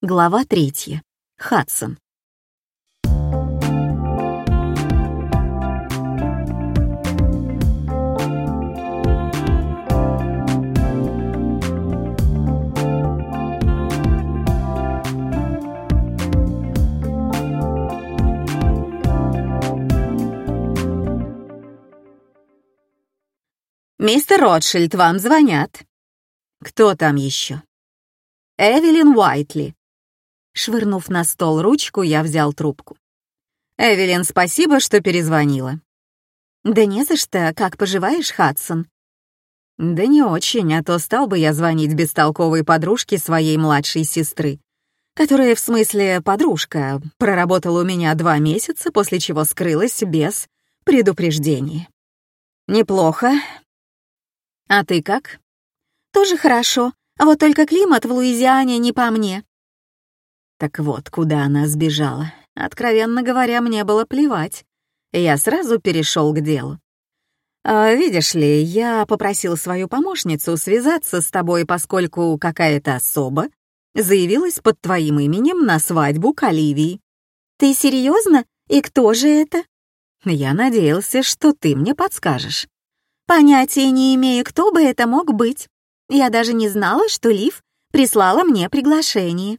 Глава третья. Хадсон. «Мистер Ротшильд, вам звонят». «Кто там еще?» «Эвелин Уайтли». Швырнув на стол ручку, я взял трубку. «Эвелин, спасибо, что перезвонила». «Да не за что. Как поживаешь, Хадсон?» «Да не очень, а то стал бы я звонить бестолковой подружке своей младшей сестры, которая, в смысле, подружка, проработала у меня два месяца, после чего скрылась без предупреждения». «Неплохо. А ты как?» «Тоже хорошо, а вот только климат в Луизиане не по мне». Так вот, куда она сбежала. Откровенно говоря, мне было плевать. Я сразу перешел к делу. А, «Видишь ли, я попросил свою помощницу связаться с тобой, поскольку какая-то особа заявилась под твоим именем на свадьбу к Оливии». «Ты серьезно? И кто же это?» «Я надеялся, что ты мне подскажешь». Понятия не имею, кто бы это мог быть. Я даже не знала, что Лив прислала мне приглашение.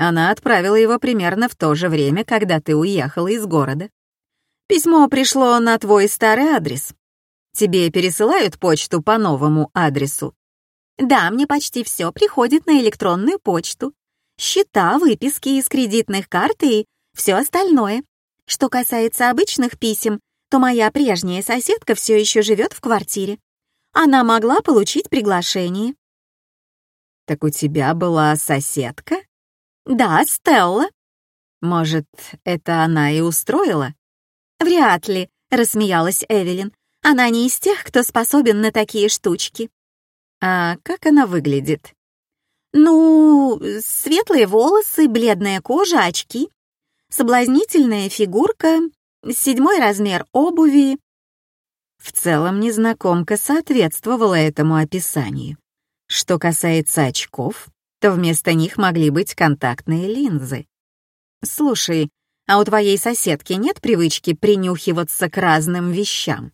Она отправила его примерно в то же время, когда ты уехала из города. Письмо пришло на твой старый адрес. Тебе пересылают почту по новому адресу? Да, мне почти все приходит на электронную почту. Счета, выписки из кредитных карт и все остальное. Что касается обычных писем, то моя прежняя соседка все еще живет в квартире. Она могла получить приглашение. Так у тебя была соседка? Да, Стелла. Может, это она и устроила? Вряд ли, рассмеялась Эвелин. Она не из тех, кто способен на такие штучки. А как она выглядит? Ну, светлые волосы, бледная кожа, очки, соблазнительная фигурка, седьмой размер обуви. В целом незнакомка соответствовала этому описанию. Что касается очков, то вместо них могли быть контактные линзы. Слушай, а у твоей соседки нет привычки принюхиваться к разным вещам?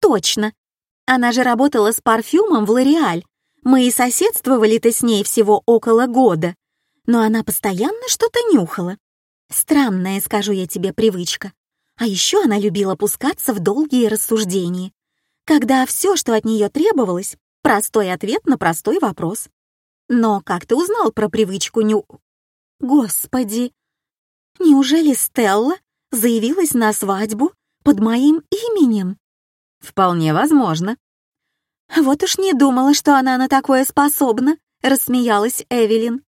Точно. Она же работала с парфюмом в Лореаль. Мы и соседствовали-то с ней всего около года. Но она постоянно что-то нюхала. Странная, скажу я тебе, привычка. А еще она любила пускаться в долгие рассуждения, когда все, что от нее требовалось, простой ответ на простой вопрос. Но как ты узнал про привычку ню... Господи! Неужели Стелла заявилась на свадьбу под моим именем? Вполне возможно. Вот уж не думала, что она на такое способна, рассмеялась Эвелин.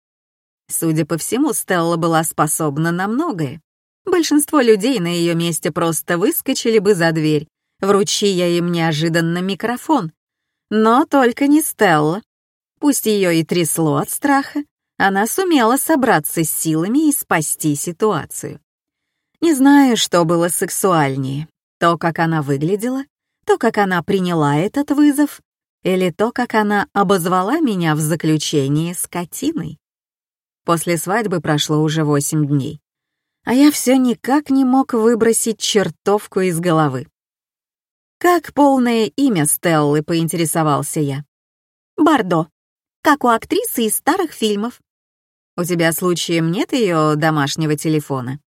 Судя по всему, Стелла была способна на многое. Большинство людей на ее месте просто выскочили бы за дверь, вручи я им неожиданно микрофон. Но только не Стелла. Пусть ее и трясло от страха, она сумела собраться с силами и спасти ситуацию. Не знаю, что было сексуальнее, то, как она выглядела, то, как она приняла этот вызов, или то, как она обозвала меня в заключении скотиной. После свадьбы прошло уже восемь дней а я все никак не мог выбросить чертовку из головы. «Как полное имя Стеллы?» — поинтересовался я. «Бардо, как у актрисы из старых фильмов». «У тебя случаем нет ее домашнего телефона?»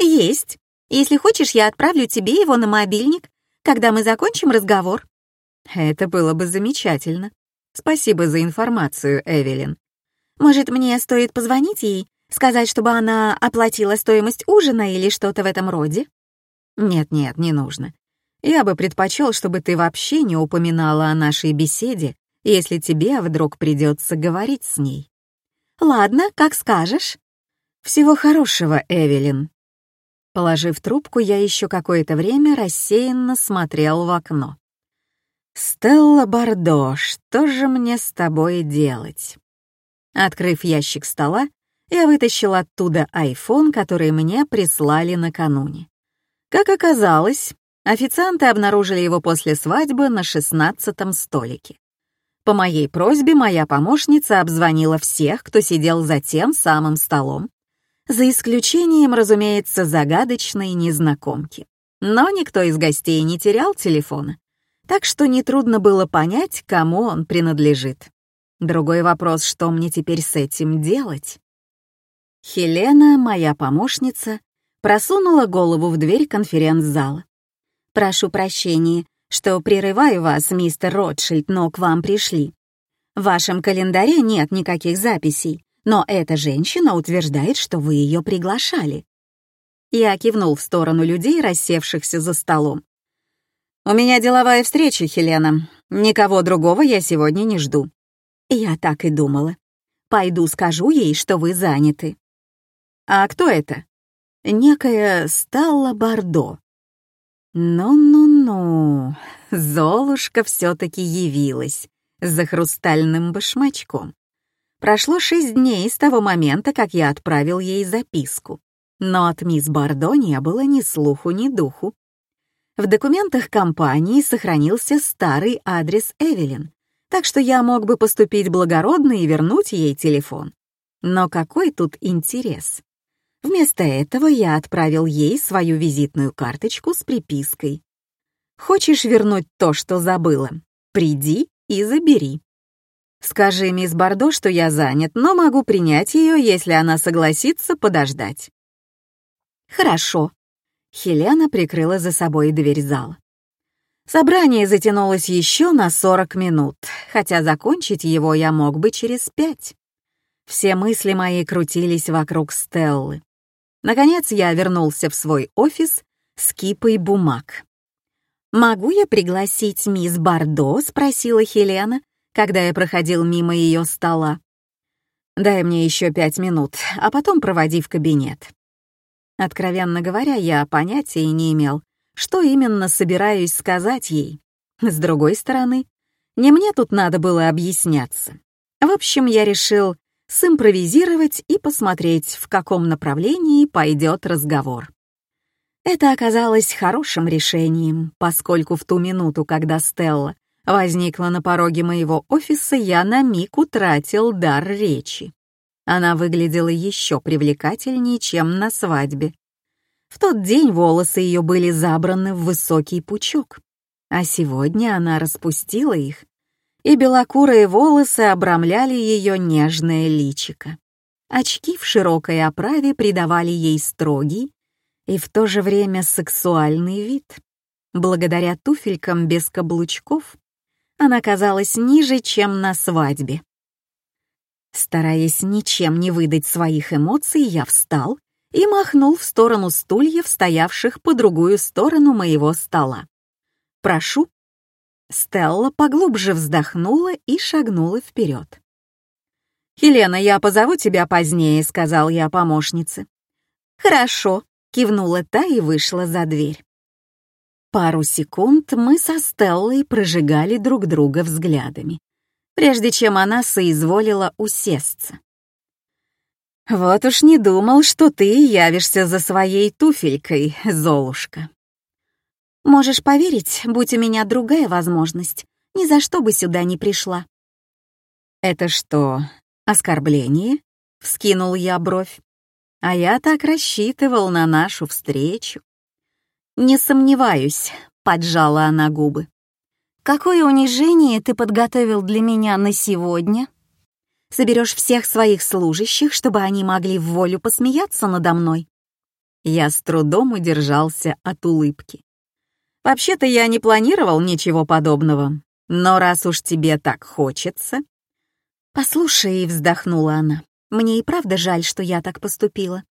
«Есть. Если хочешь, я отправлю тебе его на мобильник, когда мы закончим разговор». «Это было бы замечательно. Спасибо за информацию, Эвелин. Может, мне стоит позвонить ей Сказать, чтобы она оплатила стоимость ужина или что-то в этом роде? Нет-нет, не нужно. Я бы предпочел, чтобы ты вообще не упоминала о нашей беседе, если тебе вдруг придется говорить с ней. Ладно, как скажешь. Всего хорошего, Эвелин. Положив трубку, я еще какое-то время рассеянно смотрел в окно. «Стелла Бардо, что же мне с тобой делать?» Открыв ящик стола, я вытащил оттуда iPhone, который мне прислали накануне. Как оказалось, официанты обнаружили его после свадьбы на шестнадцатом столике. По моей просьбе моя помощница обзвонила всех, кто сидел за тем самым столом, за исключением, разумеется, загадочной незнакомки. Но никто из гостей не терял телефона, так что нетрудно было понять, кому он принадлежит. Другой вопрос, что мне теперь с этим делать? Хелена, моя помощница, просунула голову в дверь конференц-зала. «Прошу прощения, что прерываю вас, мистер Ротшильд, но к вам пришли. В вашем календаре нет никаких записей, но эта женщина утверждает, что вы ее приглашали». Я кивнул в сторону людей, рассевшихся за столом. «У меня деловая встреча, Хелена. Никого другого я сегодня не жду». Я так и думала. Пойду скажу ей, что вы заняты. «А кто это?» «Некая Стелла Бордо». «Ну-ну-ну, Золушка все-таки явилась за хрустальным башмачком. Прошло шесть дней с того момента, как я отправил ей записку, но от мисс Бордо не было ни слуху, ни духу. В документах компании сохранился старый адрес Эвелин, так что я мог бы поступить благородно и вернуть ей телефон. Но какой тут интерес? Вместо этого я отправил ей свою визитную карточку с припиской. «Хочешь вернуть то, что забыла? Приди и забери». Скажи мисс Бордо, что я занят, но могу принять ее, если она согласится подождать. Хорошо. Хелена прикрыла за собой дверь зала. Собрание затянулось еще на 40 минут, хотя закончить его я мог бы через пять. Все мысли мои крутились вокруг Стеллы. Наконец я вернулся в свой офис с кипой бумаг. «Могу я пригласить мисс Бардо?» — спросила Хелена, когда я проходил мимо ее стола. «Дай мне еще пять минут, а потом проводи в кабинет». Откровенно говоря, я понятия не имел, что именно собираюсь сказать ей. С другой стороны, не мне тут надо было объясняться. В общем, я решил симпровизировать и посмотреть, в каком направлении пойдет разговор. Это оказалось хорошим решением, поскольку в ту минуту, когда Стелла возникла на пороге моего офиса, я на миг утратил дар речи. Она выглядела еще привлекательнее, чем на свадьбе. В тот день волосы ее были забраны в высокий пучок, а сегодня она распустила их и белокурые волосы обрамляли ее нежное личико. Очки в широкой оправе придавали ей строгий и в то же время сексуальный вид. Благодаря туфелькам без каблучков она казалась ниже, чем на свадьбе. Стараясь ничем не выдать своих эмоций, я встал и махнул в сторону стульев, стоявших по другую сторону моего стола. «Прошу, Стелла поглубже вздохнула и шагнула вперед. «Хелена, я позову тебя позднее», — сказал я помощнице. «Хорошо», — кивнула та и вышла за дверь. Пару секунд мы со Стеллой прожигали друг друга взглядами, прежде чем она соизволила усесться. «Вот уж не думал, что ты явишься за своей туфелькой, Золушка», Можешь поверить, будь у меня другая возможность, ни за что бы сюда не пришла. Это что, оскорбление? Вскинул я бровь. А я так рассчитывал на нашу встречу. Не сомневаюсь, поджала она губы. Какое унижение ты подготовил для меня на сегодня? Соберешь всех своих служащих, чтобы они могли в волю посмеяться надо мной. Я с трудом удержался от улыбки. Вообще-то я не планировал ничего подобного, но раз уж тебе так хочется...» «Послушай», — вздохнула она, — «мне и правда жаль, что я так поступила.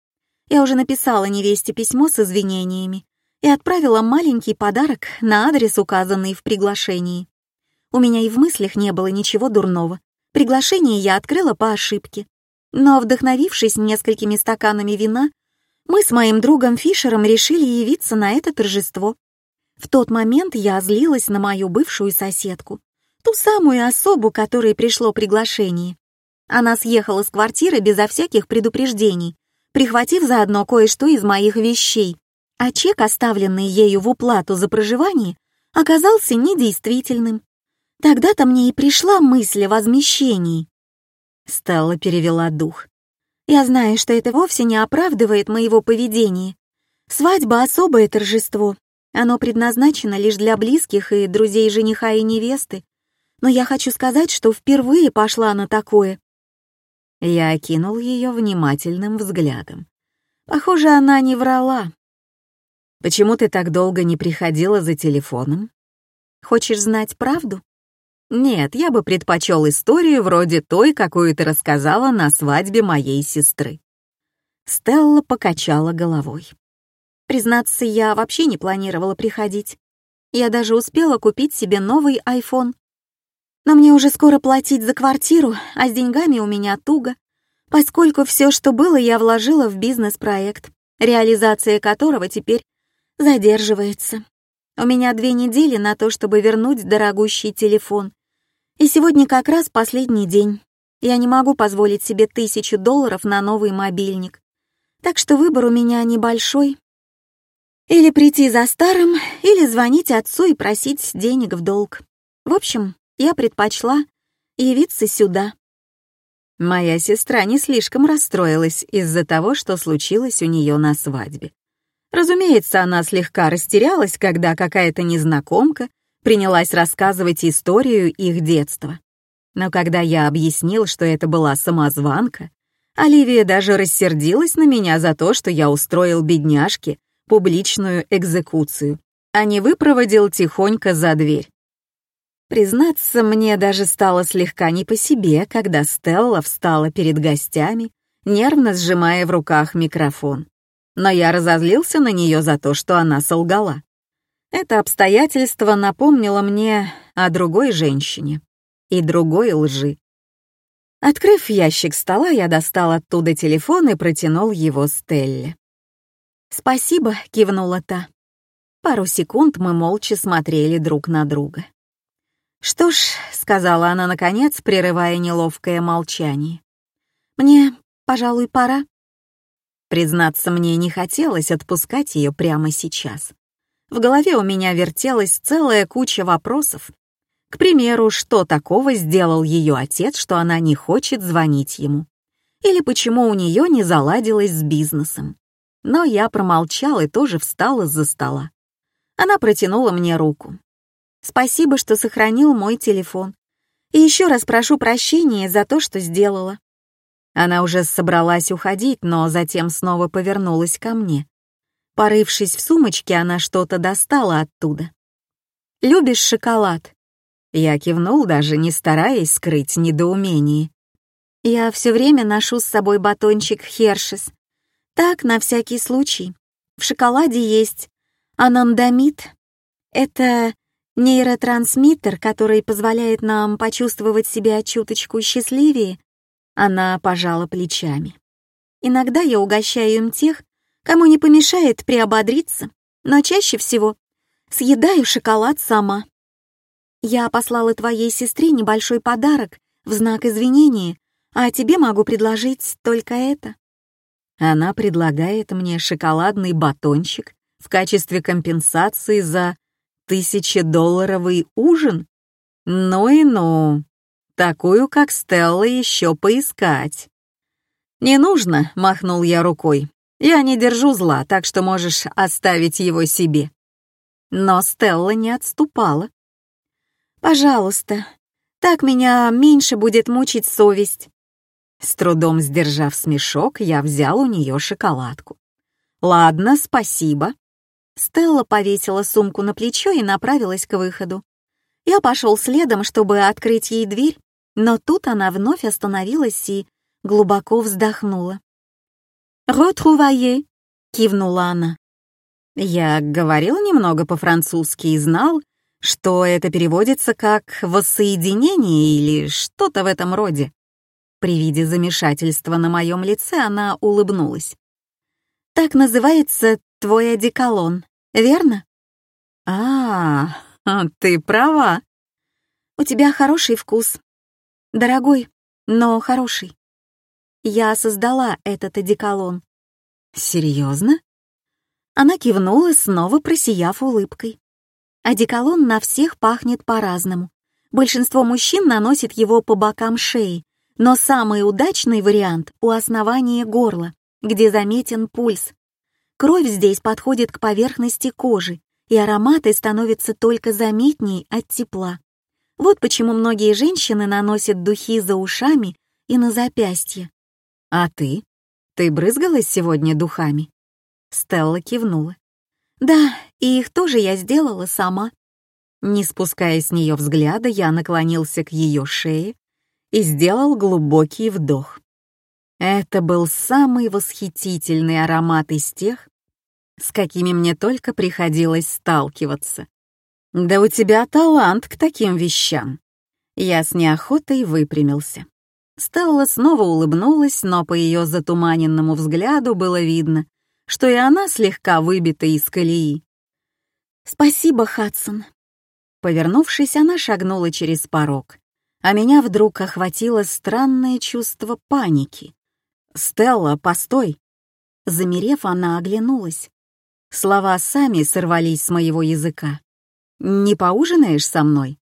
Я уже написала невесте письмо с извинениями и отправила маленький подарок на адрес, указанный в приглашении. У меня и в мыслях не было ничего дурного. Приглашение я открыла по ошибке. Но, вдохновившись несколькими стаканами вина, мы с моим другом Фишером решили явиться на это торжество. В тот момент я злилась на мою бывшую соседку, ту самую особу, которой пришло приглашение. Она съехала с квартиры безо всяких предупреждений, прихватив заодно кое-что из моих вещей, а чек, оставленный ею в уплату за проживание, оказался недействительным. Тогда-то мне и пришла мысль о возмещении. Стелла перевела дух. Я знаю, что это вовсе не оправдывает моего поведения. Свадьба — особое торжество. Оно предназначено лишь для близких и друзей жениха и невесты. Но я хочу сказать, что впервые пошла на такое. Я окинул ее внимательным взглядом. Похоже, она не врала. «Почему ты так долго не приходила за телефоном? Хочешь знать правду?» Нет, я бы предпочел историю вроде той, какую ты рассказала на свадьбе моей сестры. Стелла покачала головой. Признаться, я вообще не планировала приходить. Я даже успела купить себе новый iPhone. Но мне уже скоро платить за квартиру, а с деньгами у меня туго, поскольку все, что было, я вложила в бизнес-проект, реализация которого теперь задерживается. У меня две недели на то, чтобы вернуть дорогущий телефон. И сегодня как раз последний день. Я не могу позволить себе тысячу долларов на новый мобильник. Так что выбор у меня небольшой. Или прийти за старым, или звонить отцу и просить денег в долг. В общем, я предпочла явиться сюда. Моя сестра не слишком расстроилась из-за того, что случилось у нее на свадьбе. Разумеется, она слегка растерялась, когда какая-то незнакомка принялась рассказывать историю их детства. Но когда я объяснил, что это была самозванка, Оливия даже рассердилась на меня за то, что я устроил бедняжке публичную экзекуцию, а не выпроводил тихонько за дверь. Признаться, мне даже стало слегка не по себе, когда Стелла встала перед гостями, нервно сжимая в руках микрофон но я разозлился на нее за то, что она солгала. Это обстоятельство напомнило мне о другой женщине и другой лжи. Открыв ящик стола, я достал оттуда телефон и протянул его Стелле. «Спасибо», — кивнула та. Пару секунд мы молча смотрели друг на друга. «Что ж», — сказала она наконец, прерывая неловкое молчание. «Мне, пожалуй, пора». Признаться, мне не хотелось отпускать ее прямо сейчас. В голове у меня вертелась целая куча вопросов. К примеру, что такого сделал ее отец, что она не хочет звонить ему? Или почему у нее не заладилось с бизнесом? Но я промолчал и тоже встал из-за стола. Она протянула мне руку. «Спасибо, что сохранил мой телефон. И еще раз прошу прощения за то, что сделала. Она уже собралась уходить, но затем снова повернулась ко мне. Порывшись в сумочке, она что-то достала оттуда. «Любишь шоколад?» Я кивнул, даже не стараясь скрыть недоумение. «Я все время ношу с собой батончик Хершес. Так, на всякий случай. В шоколаде есть анандамид. Это нейротрансмиттер, который позволяет нам почувствовать себя чуточку счастливее она пожала плечами. Иногда я угощаю им тех, кому не помешает приободриться, но чаще всего съедаю шоколад сама. Я послала твоей сестре небольшой подарок в знак извинения, а тебе могу предложить только это. Она предлагает мне шоколадный батончик в качестве компенсации за тысячедолларовый ужин? Ну и ну. Такую, как Стелла, еще поискать. «Не нужно», — махнул я рукой. «Я не держу зла, так что можешь оставить его себе». Но Стелла не отступала. «Пожалуйста, так меня меньше будет мучить совесть». С трудом сдержав смешок, я взял у нее шоколадку. «Ладно, спасибо». Стелла повесила сумку на плечо и направилась к выходу. Я пошел следом, чтобы открыть ей дверь, но тут она вновь остановилась и глубоко вздохнула. «Ретрувае», — кивнула она. Я говорил немного по-французски и знал, что это переводится как «воссоединение» или что-то в этом роде. При виде замешательства на моем лице она улыбнулась. «Так называется твой одеколон, верно?» «А, ты права. У тебя хороший вкус, Дорогой, но хороший. Я создала этот одеколон. Серьезно? Она кивнула, снова просияв улыбкой. Одеколон на всех пахнет по-разному. Большинство мужчин наносит его по бокам шеи, но самый удачный вариант у основания горла, где заметен пульс. Кровь здесь подходит к поверхности кожи, и ароматы становятся только заметней от тепла. Вот почему многие женщины наносят духи за ушами и на запястье. «А ты? Ты брызгалась сегодня духами?» Стелла кивнула. «Да, и их тоже я сделала сама». Не спуская с нее взгляда, я наклонился к ее шее и сделал глубокий вдох. Это был самый восхитительный аромат из тех, с какими мне только приходилось сталкиваться. «Да у тебя талант к таким вещам!» Я с неохотой выпрямился. Стелла снова улыбнулась, но по ее затуманенному взгляду было видно, что и она слегка выбита из колеи. «Спасибо, Хадсон». Повернувшись, она шагнула через порог, а меня вдруг охватило странное чувство паники. «Стелла, постой!» Замерев, она оглянулась. Слова сами сорвались с моего языка. «Не поужинаешь со мной?»